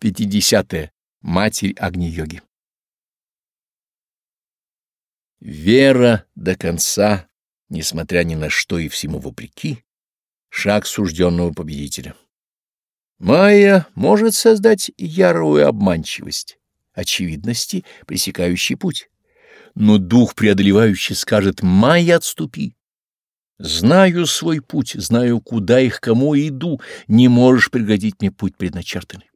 50. -е. Матерь Агни-йоги. Вера до конца, несмотря ни на что и всему вопреки, шаг сужденного победителя. Майя может создать ярую обманчивость, очевидности, пресекающий путь. Но дух преодолевающий скажет «Майя, отступи». Знаю свой путь, знаю, куда и к кому иду, не можешь пригодить мне путь предначертанный.